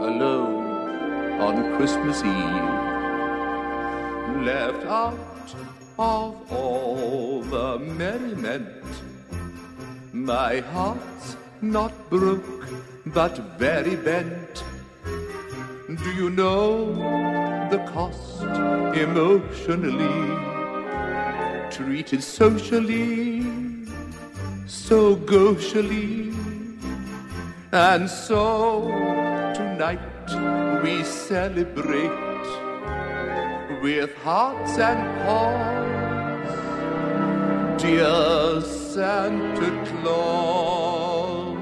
alone on Christmas Eve, left out of all the merriment. My heart's not broke, but very bent. Do you know the cost emotionally? Treated socially, so gauchily. And so tonight we celebrate with hearts and paws, dear Santa Claus.